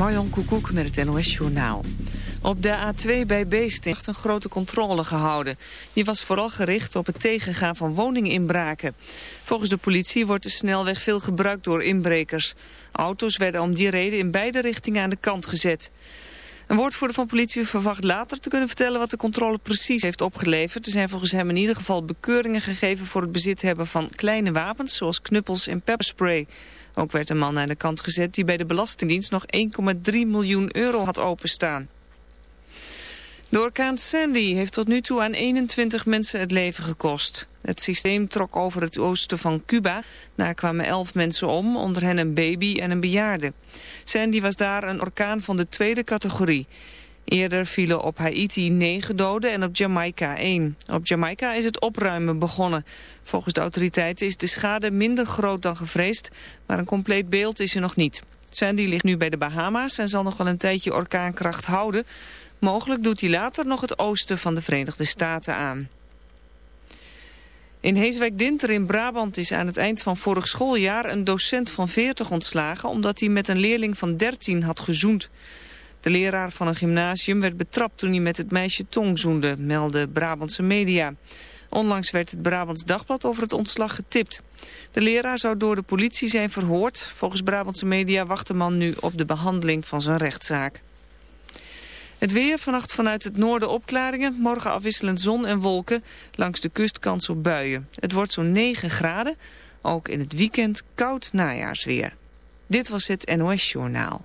Marjan Koekoek met het NOS Journaal. Op de A2 bij Beest heeft een grote controle gehouden. Die was vooral gericht op het tegengaan van woninginbraken. Volgens de politie wordt de snelweg veel gebruikt door inbrekers. Auto's werden om die reden in beide richtingen aan de kant gezet. Een woordvoerder van politie verwacht later te kunnen vertellen wat de controle precies heeft opgeleverd. Er zijn volgens hem in ieder geval bekeuringen gegeven voor het bezit hebben van kleine wapens zoals knuppels en pepperspray. Ook werd een man aan de kant gezet die bij de Belastingdienst nog 1,3 miljoen euro had openstaan. De orkaan Sandy heeft tot nu toe aan 21 mensen het leven gekost. Het systeem trok over het oosten van Cuba. Daar kwamen 11 mensen om, onder hen een baby en een bejaarde. Sandy was daar een orkaan van de tweede categorie. Eerder vielen op Haiti 9 doden en op Jamaica 1. Op Jamaica is het opruimen begonnen. Volgens de autoriteiten is de schade minder groot dan gevreesd, maar een compleet beeld is er nog niet. Sandy ligt nu bij de Bahama's en zal nog wel een tijdje orkaankracht houden. Mogelijk doet hij later nog het oosten van de Verenigde Staten aan. In Heeswijk-Dinter in Brabant is aan het eind van vorig schooljaar een docent van 40 ontslagen omdat hij met een leerling van 13 had gezoend. De leraar van een gymnasium werd betrapt toen hij met het meisje tong zoende, melden Brabantse media. Onlangs werd het Brabants Dagblad over het ontslag getipt. De leraar zou door de politie zijn verhoord. Volgens Brabantse media wacht de man nu op de behandeling van zijn rechtszaak. Het weer, vannacht vanuit het noorden opklaringen. Morgen afwisselend zon en wolken. Langs de kust kans op buien. Het wordt zo'n 9 graden. Ook in het weekend koud najaarsweer. Dit was het NOS Journaal.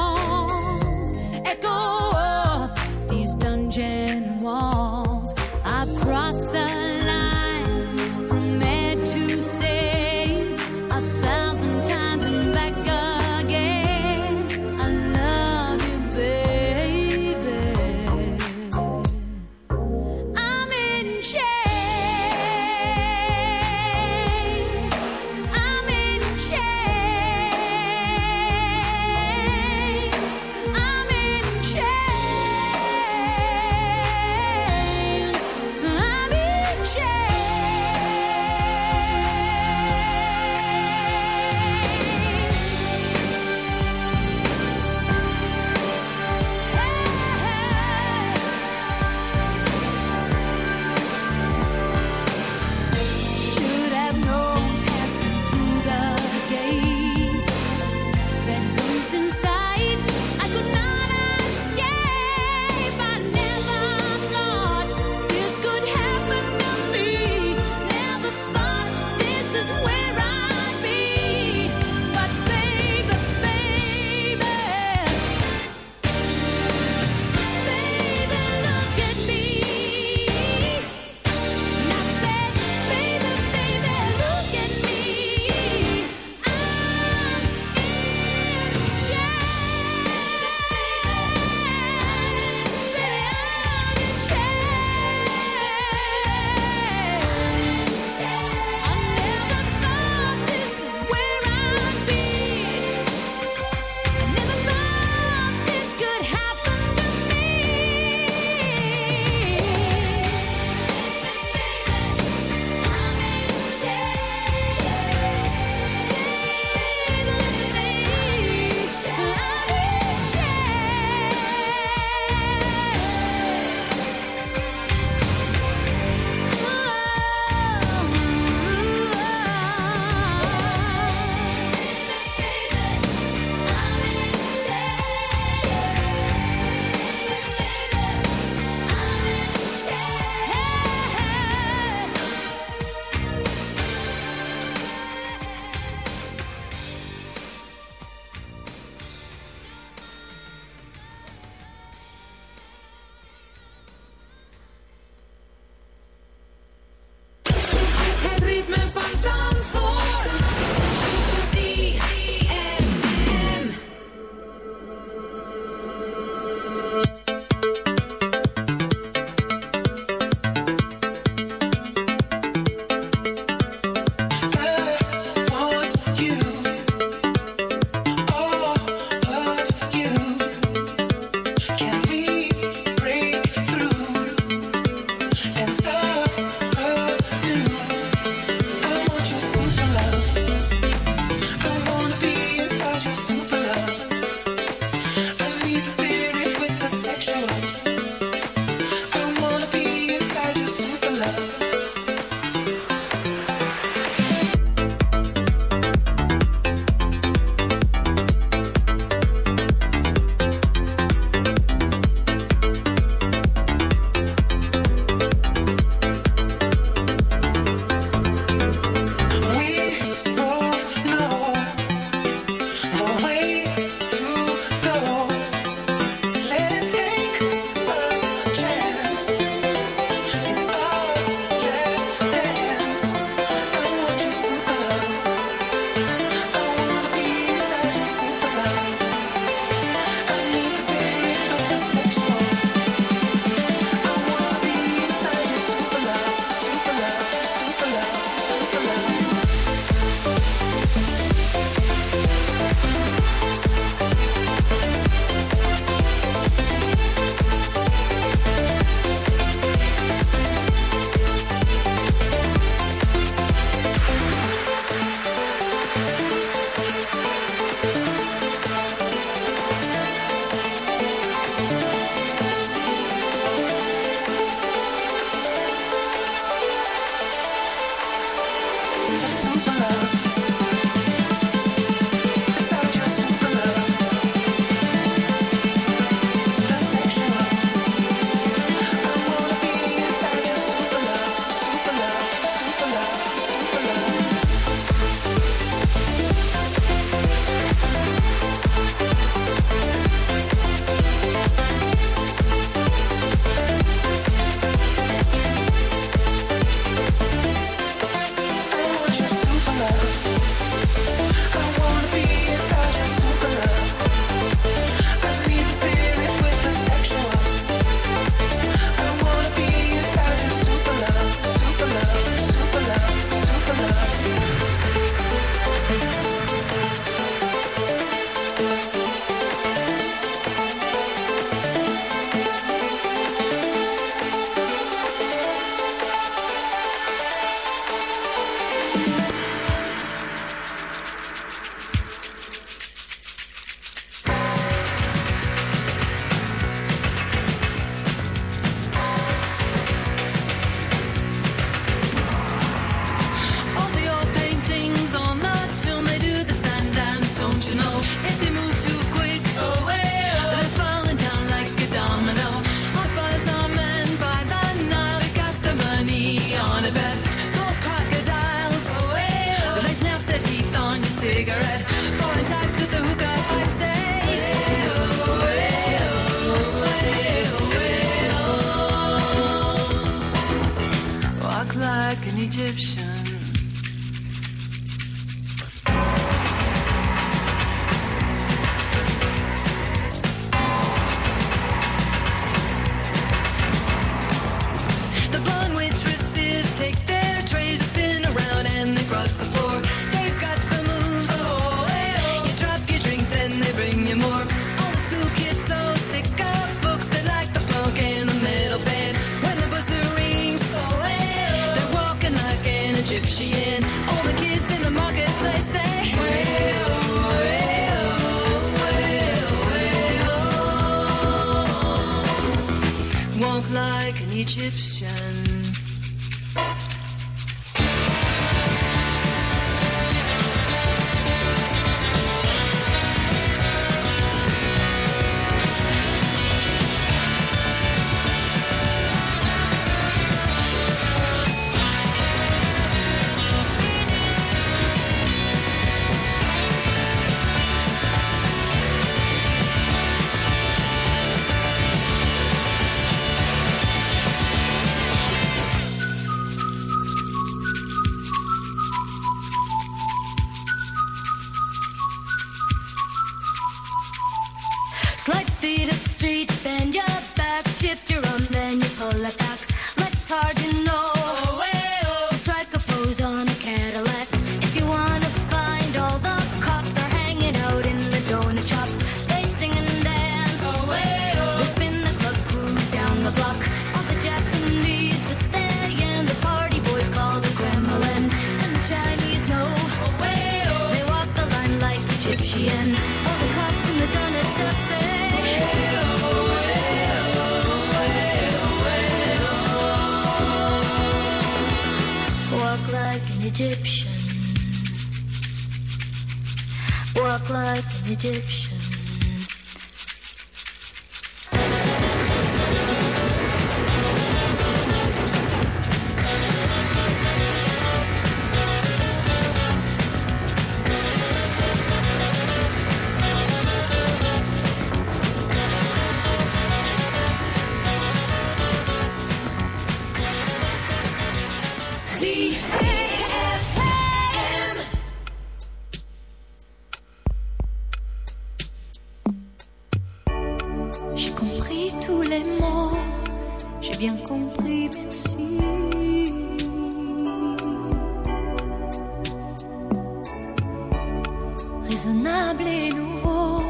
et nouveau.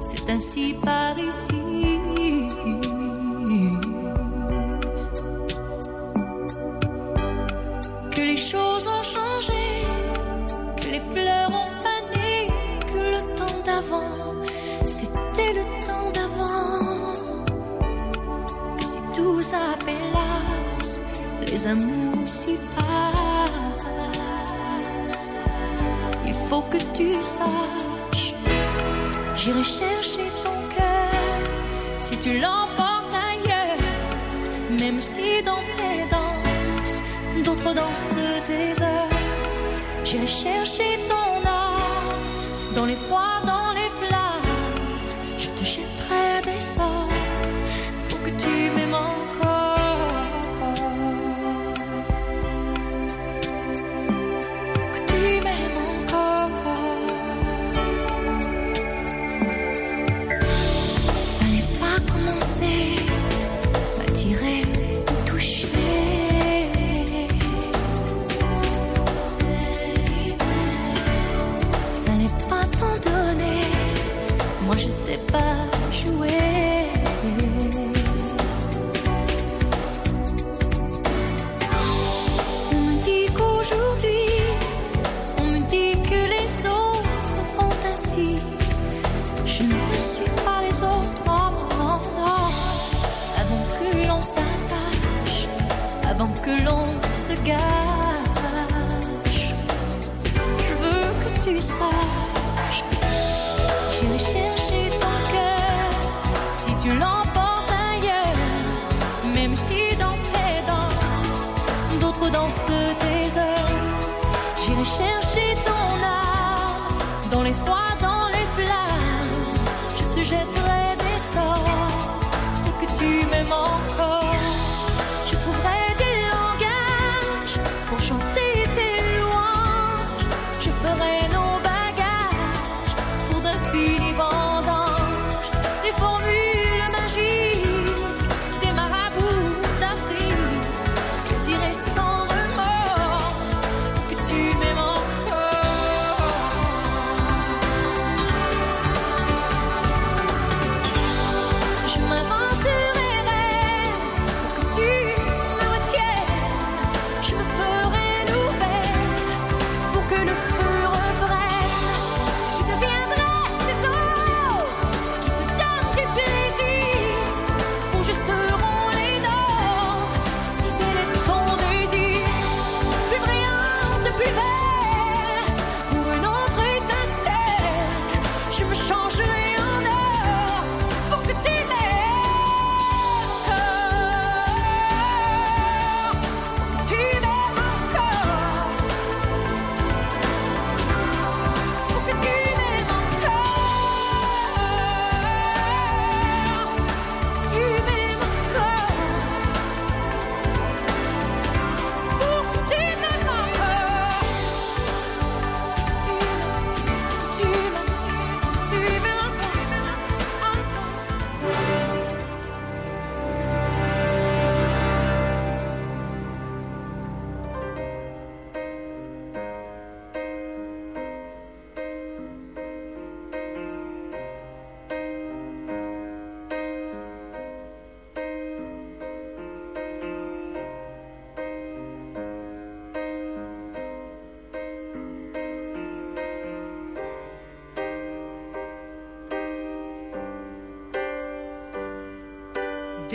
C'est ainsi par ici. Que les choses ont changé, que les fleurs ont fané, que le temps d'avant, c'était le temps d'avant. Que si tout s'appelle les amours s'y passent. faut que tu saches, j'irai chercher ton cœur si tu l'emportes ailleurs, même si dans tes danses, d'autres dansent des heures, j'irai chercher ton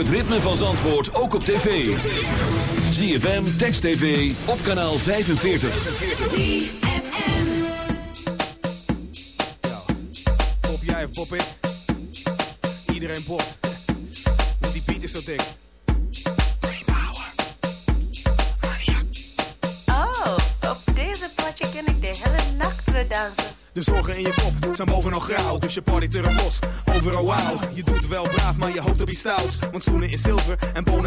Het ritme van Zandvoort ook op tv. ZFM, Text TV, op kanaal 45. ZFM. Pop jij of pop ik? Iedereen pop. Want die beat is zo dik. Oh, op deze potje ken ik de hele nacht weer dansen. De zorgen in je kop zijn bovenal grauw, dus je partyt er een bos. Overal wauw, je doet wel stouts. Want schoenen is zilver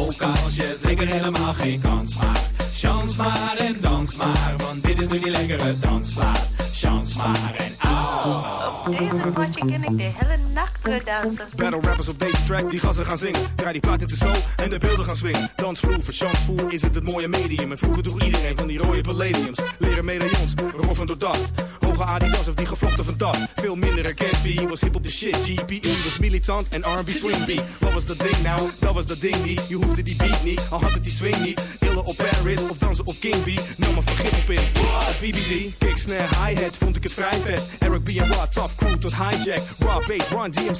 ook als je zeker helemaal geen kans maakt. Chans maar en dans maar, want dit is nu die lekkere dansplaat. Chans maar en au. Op deze potje ken ik de hele nacht dansen. Battle rappers op deze track, die gassen gaan zingen. Draai die plaat in de show en de beelden gaan swingen. Dansvloer, verchansvoer is het het mooie medium. En vroeger droeg iedereen van die rode palladiums. Leren medaillons, roffen door dat. Hoge Adidas of die gevlochten van dat. Veel minder herkend, was hip op de shit. GPE was militant en R&B swing beat. Wat was dat ding nou? Dat was dat ding niet. Je hoefde die beat niet, al had het die swing niet. Illen op Paris of dansen op King B. Nou maar vergif op in. BBG, kick, snare, hi-hat, vond ik het vrij vet. Eric B en Rod, tough crew tot hijack. Raw bass, Run, DMC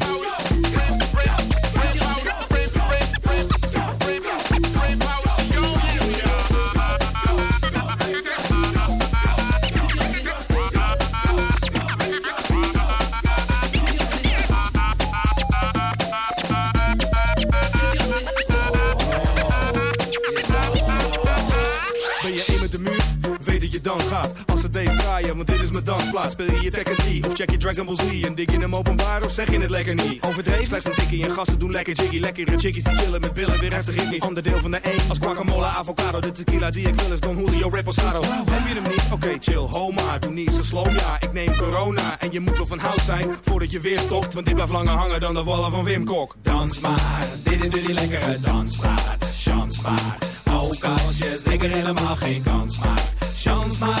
Want dit is mijn dansplaats. Speel je je Tekken 3 of check je Dragon Ball Z? En dik je hem openbaar of zeg je het lekker niet? Overdreven slechts een tikkie en gasten doen lekker jiggy. Lekkere chickies die chillen met billen, weer heftig ritmisch. Onderdeel van de E als guacamole, avocado. De tequila die ik wil is Don Julio Reposado. Heb je hem niet? Oké, chill, ho maar. Doe niet zo slow, ja. Ik neem corona en je moet wel van hout zijn voordat je weer stopt. Want dit blijft langer hangen dan de wallen van Wim Kok. Dans maar, dit is nu die lekkere dansplaat. Chans maar, ook als je zeker helemaal geen kans maakt. Chans maar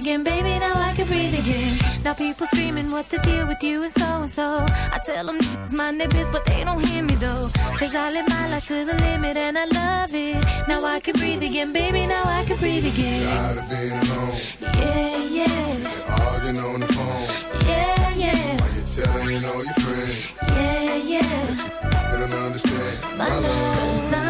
Again, baby. Now I can breathe again. Now people screaming what the deal with you is so and so. I tell them it's my neighbors, but they don't hear me though. Cause I live my life to the limit and I love it. Now I can breathe again, baby. Now I can breathe again. Tired of being alone, Yeah, yeah, arguing on the phone. yeah, yeah, While you're telling all your friends, yeah, yeah. they don't understand My love, cause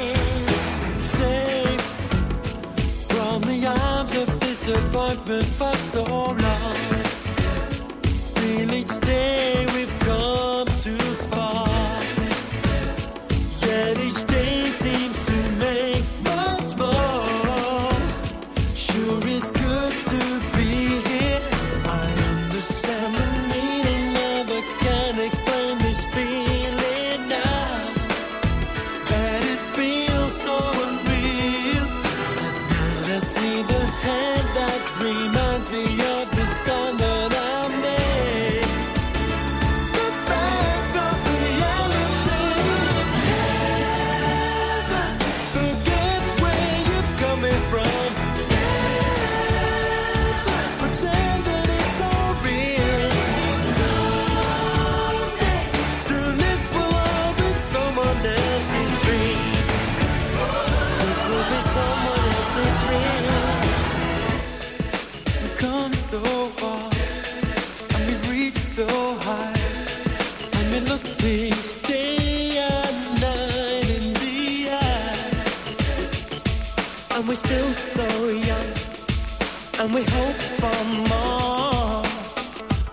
been for so long.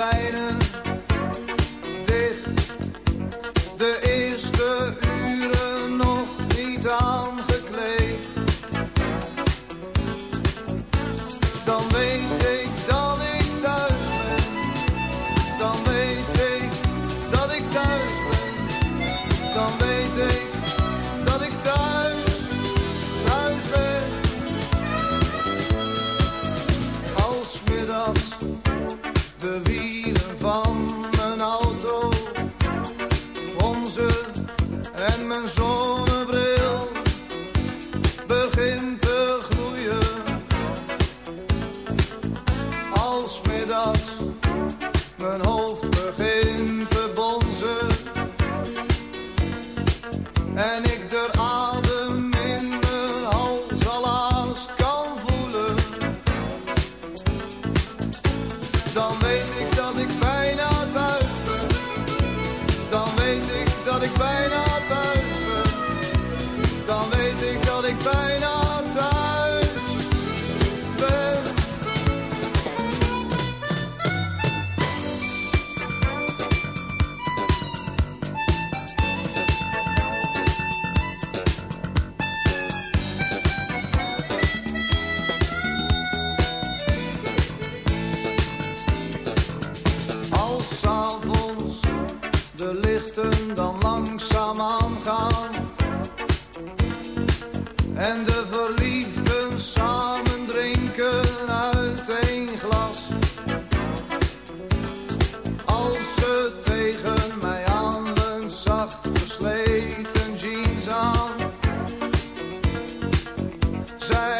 Gordijnen side.